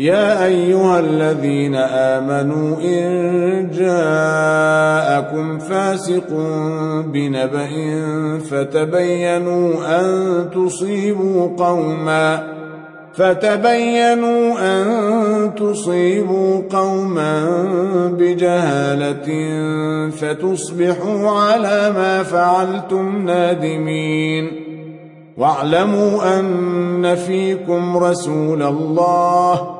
يا أيها الذين آمنوا إن جاءكم فاسق بنبأ فتبينوا أن تصيبوا قوما فتبينوا أن تصيبوا قوما بجهالة فتصبحوا على ما فعلتم نادمين واعلموا أن فيكم رسول الله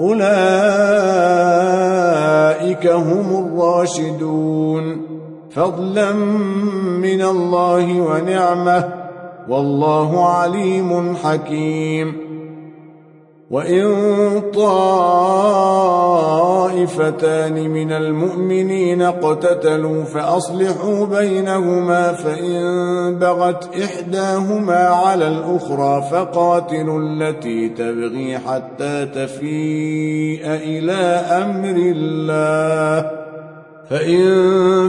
أولئك هم الراشدون. فضلا من الله ونعمة. والله عليم حكيم. وإن طائفتان من المؤمنين اقتتلوا فأصلحوا بينهما فإن بغت إحداهما على الأخرى فقاتلوا التي تبغي حتى تفيء إلى أمر الله فإن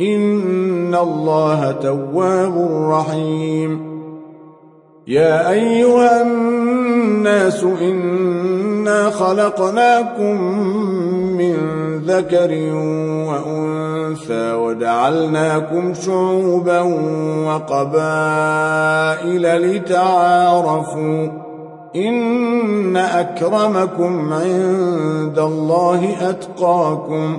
إن الله تواب رحيم. يا أيها الناس إنا خلقناكم من ذكر وأنثى وجعلناكم شعوبا وقبائل لتعارفوا إن أكرمكم عند الله أتقاكم